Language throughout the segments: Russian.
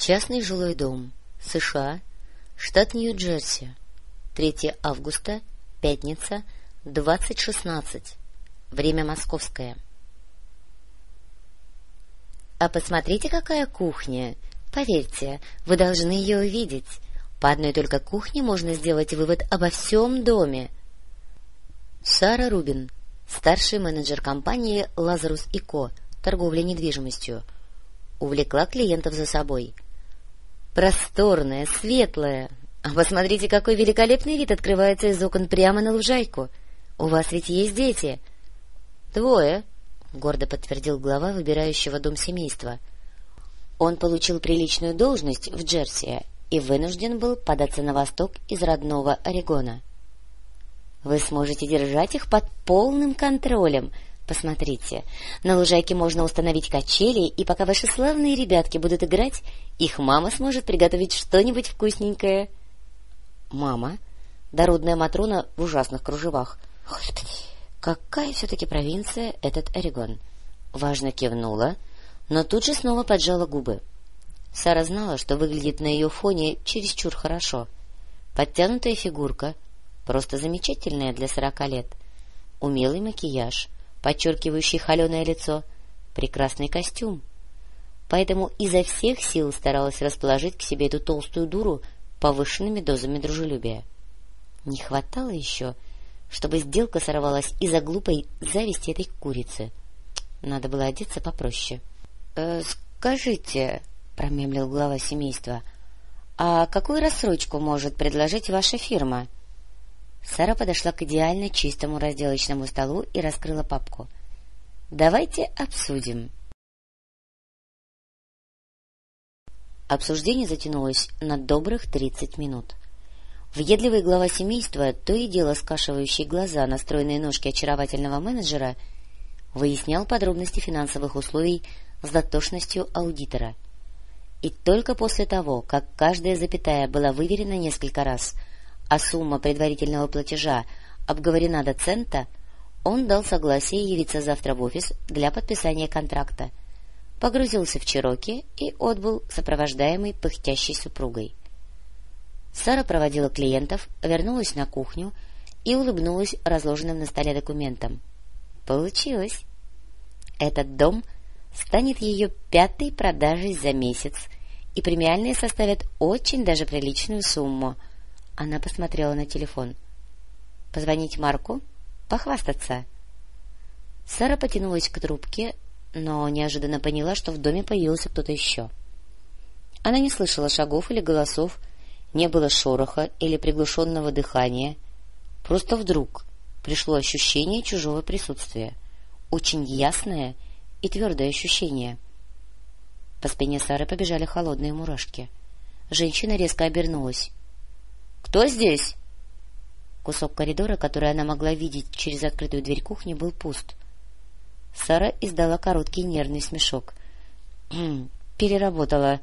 Частный жилой дом. США. Штат Нью-Джерси. 3 августа. Пятница. 20.16. Время московское. А посмотрите, какая кухня! Поверьте, вы должны ее увидеть. По одной только кухне можно сделать вывод обо всем доме. Сара Рубин, старший менеджер компании «Лазарус и Ко», торговля недвижимостью, увлекла клиентов за собой. Просторная, светлая. А посмотрите, какой великолепный вид открывается из окон прямо на лужайку. У вас ведь есть дети? — Двое, — гордо подтвердил глава выбирающего дом семейства. Он получил приличную должность в Джерси и вынужден был податься на восток из родного Орегона. — Вы сможете держать их под полным контролем — Посмотрите, на лужайке можно установить качели, и пока ваши славные ребятки будут играть, их мама сможет приготовить что-нибудь вкусненькое. Мама? Дородная Матрона в ужасных кружевах. Господи, какая все-таки провинция этот Орегон? Важно кивнула, но тут же снова поджала губы. Сара знала, что выглядит на ее фоне чересчур хорошо. Подтянутая фигурка, просто замечательная для сорока лет. Умелый макияж — подчеркивающий холеное лицо, прекрасный костюм. Поэтому изо всех сил старалась расположить к себе эту толстую дуру повышенными дозами дружелюбия. Не хватало еще, чтобы сделка сорвалась из-за глупой зависти этой курицы. Надо было одеться попроще. «Э, — Скажите, — промемлил глава семейства, — а какую рассрочку может предложить ваша фирма? — Сара подошла к идеально чистому разделочному столу и раскрыла папку. — Давайте обсудим. Обсуждение затянулось на добрых тридцать минут. Въедливый глава семейства, то и дело скашивающий глаза на стройные ножки очаровательного менеджера, выяснял подробности финансовых условий с дотошностью аудитора. И только после того, как каждая запятая была выверена несколько раз — а сумма предварительного платежа обговорена до цента, он дал согласие явиться завтра в офис для подписания контракта, погрузился в Чироки и отбыл сопровождаемый пыхтящей супругой. Сара проводила клиентов, вернулась на кухню и улыбнулась разложенным на столе документам. Получилось! Этот дом станет ее пятой продажей за месяц, и премиальные составят очень даже приличную сумму — она посмотрела на телефон. — Позвонить Марку? Похвастаться? Сара потянулась к трубке, но неожиданно поняла, что в доме появился кто-то еще. Она не слышала шагов или голосов, не было шороха или приглушенного дыхания. Просто вдруг пришло ощущение чужого присутствия, очень ясное и твердое ощущение. По спине Сары побежали холодные мурашки. Женщина резко обернулась. Кто здесь? Кусок коридора, который она могла видеть через открытую дверь кухни, был пуст. Сара издала короткий нервный смешок. Переработала.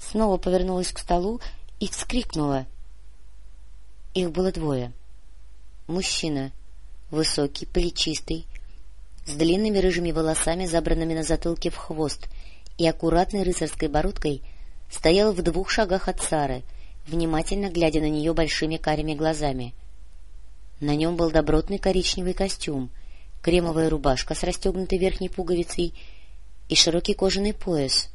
Снова повернулась к столу и вскрикнула. Их было двое. Мужчина, высокий, плечистый, с длинными рыжими волосами, забранными на затылке в хвост, и аккуратной рыцарской бородкой, стоял в двух шагах от Сары — внимательно глядя на нее большими карими глазами. На нем был добротный коричневый костюм, кремовая рубашка с расстегнутой верхней пуговицей и широкий кожаный пояс.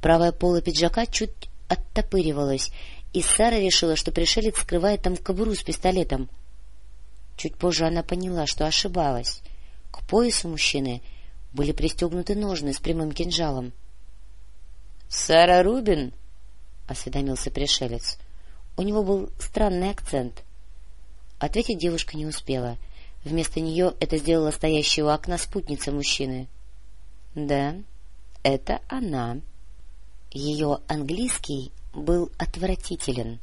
Правая пола пиджака чуть оттопыривалась, и Сара решила, что пришелец скрывает там кобуру с пистолетом. Чуть позже она поняла, что ошибалась. К поясу мужчины были пристегнуты ножны с прямым кинжалом. — Сара Рубин! Осведомился пришелец. У него был странный акцент. Ответить девушка не успела. Вместо нее это сделала стоящая у окна спутница мужчины. — Да, это она. Ее английский был отвратителен,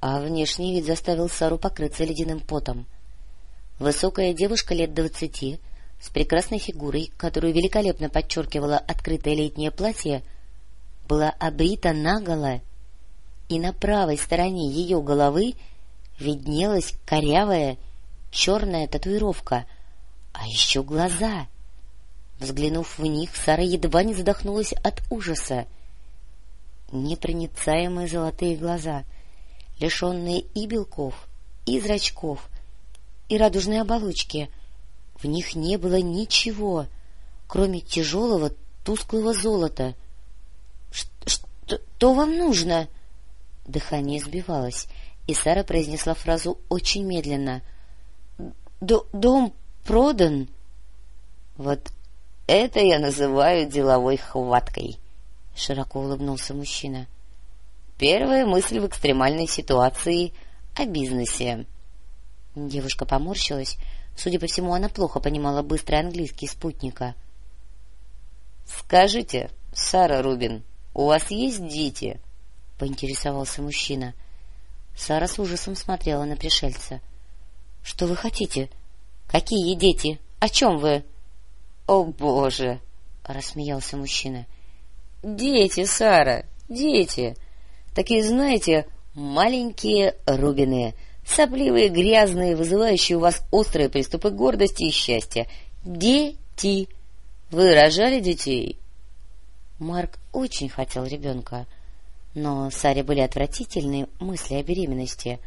а внешний вид заставил Сару покрыться ледяным потом. Высокая девушка лет двадцати, с прекрасной фигурой, которую великолепно подчеркивало открытое летнее платье, была обрита наголо и на правой стороне ее головы виднелась корявая черная татуировка, а еще глаза. Взглянув в них, Сара едва не задохнулась от ужаса. непроницаемые золотые глаза, лишенные и белков, и зрачков, и радужной оболочки. В них не было ничего, кроме тяжелого тусклого золота. — Что вам нужно? Дыхание сбивалось, и Сара произнесла фразу очень медленно. — Дом продан. — Вот это я называю деловой хваткой, — широко улыбнулся мужчина. — Первая мысль в экстремальной ситуации о бизнесе. Девушка поморщилась. Судя по всему, она плохо понимала быстрый английский спутника. — Скажите, Сара Рубин, у вас есть дети? — поинтересовался мужчина. Сара с ужасом смотрела на пришельца. — Что вы хотите? Какие дети? О чем вы? —— О, Боже! — рассмеялся мужчина. — Дети, Сара, дети! Такие, знаете, маленькие рубины, сопливые, грязные, вызывающие у вас острые приступы гордости и счастья. Дети! Вы рожали детей? Марк очень хотел ребенка, но Саре были отвратительные мысли о беременности,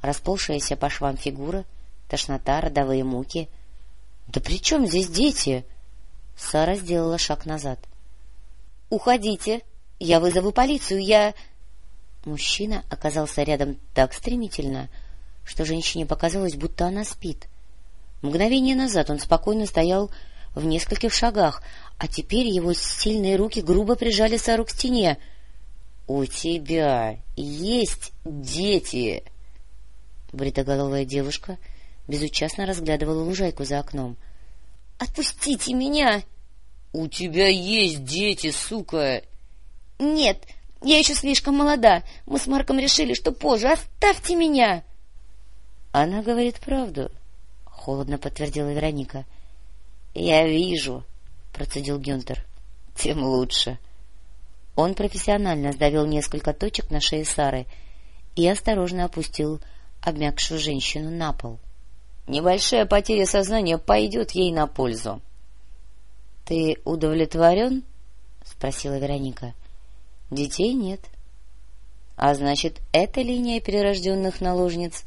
расползшаяся по швам фигура, тошнота, родовые муки. — Да при чем здесь дети? — Сара сделала шаг назад. — Уходите! Я вызову полицию, я... Мужчина оказался рядом так стремительно, что женщине показалось, будто она спит. Мгновение назад он спокойно стоял в нескольких шагах, а теперь его сильные руки грубо прижали Сару к стене. — У тебя есть дети! Бритоголовая девушка безучастно разглядывала лужайку за окном — Отпустите меня! — У тебя есть дети, сука! — Нет, я еще слишком молода. Мы с Марком решили, что позже. Оставьте меня! — Она говорит правду, — холодно подтвердила Вероника. — Я вижу, — процедил Гюнтер. — Тем лучше. Он профессионально сдавил несколько точек на шее Сары и осторожно опустил обмякшую женщину на пол. — Небольшая потеря сознания пойдет ей на пользу. — Ты удовлетворен? — спросила Вероника. — Детей нет. — А значит, эта линия перерожденных наложниц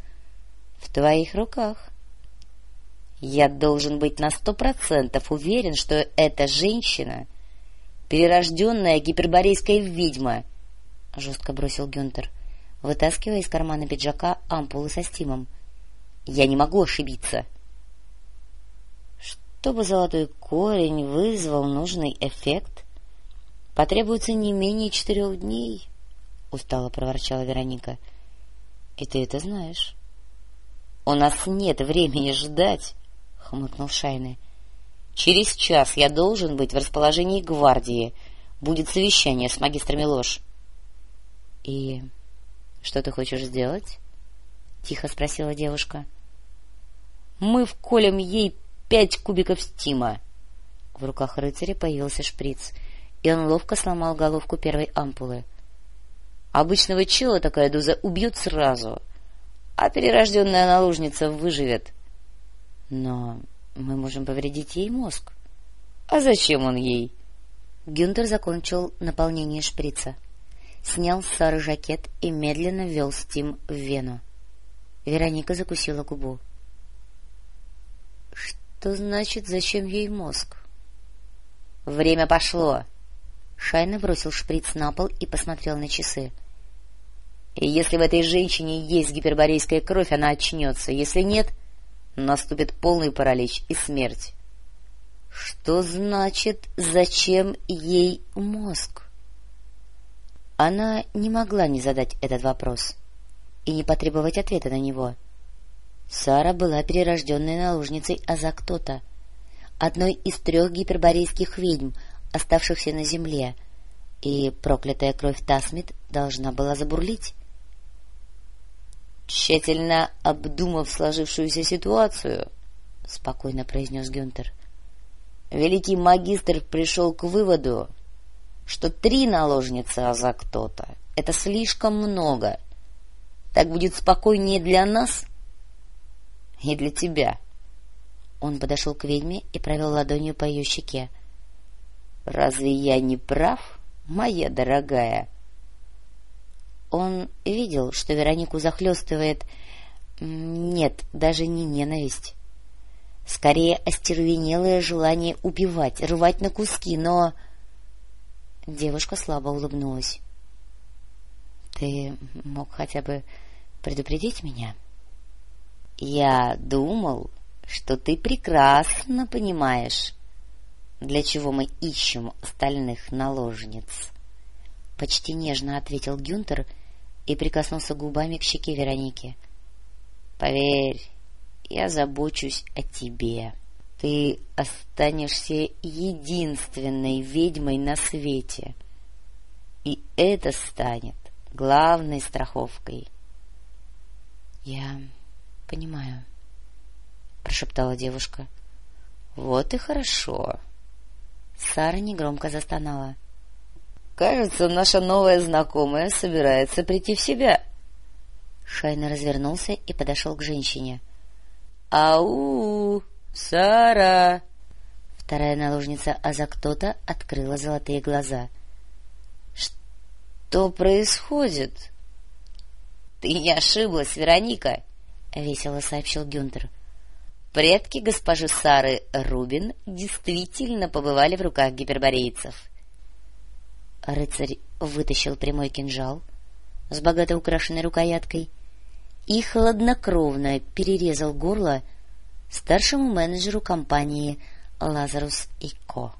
в твоих руках. Я должен быть на сто процентов уверен, что эта женщина — перерожденная гиперборейская ведьма, — жестко бросил Гюнтер, вытаскивая из кармана пиджака ампулы со стимом. — я не могу ошибиться. Чтобы золотой корень вызвал нужный эффект, потребуется не менее четырех дней, — устало проворчала Вероника. — И ты это знаешь. — У нас нет времени ждать, — хмыкнул Шайны. — Через час я должен быть в расположении гвардии. Будет совещание с магистрами ложь. — И что ты хочешь сделать? — тихо спросила девушка. — Мы вколем ей пять кубиков стима. В руках рыцаря появился шприц, и он ловко сломал головку первой ампулы. Обычного чела такая доза убьет сразу, а перерожденная наложница выживет. Но мы можем повредить ей мозг. А зачем он ей? Гюнтер закончил наполнение шприца, снял с Сары жакет и медленно ввел стим в вену. Вероника закусила губу. — Что значит, зачем ей мозг? — Время пошло. Шайна бросил шприц на пол и посмотрел на часы. — если в этой женщине есть гиперборейская кровь, она очнется. Если нет, наступит полный паралич и смерть. — Что значит, зачем ей мозг? Она не могла не задать этот вопрос. — и не потребовать ответа на него. Сара была перерожденной наложницей Азактота, одной из трех гиперборейских ведьм, оставшихся на земле, и проклятая кровь Тасмит должна была забурлить. «Тщательно обдумав сложившуюся ситуацию», — спокойно произнес Гюнтер, — «великий магистр пришел к выводу, что три наложницы Азактота — это слишком много, так будет спокойнее для нас и для тебя. Он подошел к ведьме и провел ладонью по ее щеке. — Разве я не прав, моя дорогая? Он видел, что Веронику захлестывает... Нет, даже не ненависть. Скорее, остервенелое желание убивать, рвать на куски, но... Девушка слабо улыбнулась. — Ты мог хотя бы предупредить меня? — Я думал, что ты прекрасно понимаешь, для чего мы ищем остальных наложниц. Почти нежно ответил Гюнтер и прикоснулся губами к щеке Вероники. — Поверь, я забочусь о тебе. Ты останешься единственной ведьмой на свете. И это станет главной страховкой. — Я понимаю, — прошептала девушка. — Вот и хорошо. Сара негромко застонала. — Кажется, наша новая знакомая собирается прийти в себя. Шайна развернулся и подошел к женщине. — «Ау! Сара!» Вторая наложница Азактота открыла золотые глаза. «Что происходит?» «Ты не ошиблась, Вероника!» — весело сообщил Гюнтер. «Предки госпожи Сары Рубин действительно побывали в руках гиперборейцев». Рыцарь вытащил прямой кинжал с богато украшенной рукояткой — и хладнокровно перерезал горло старшему менеджеру компании «Лазарус и Ко».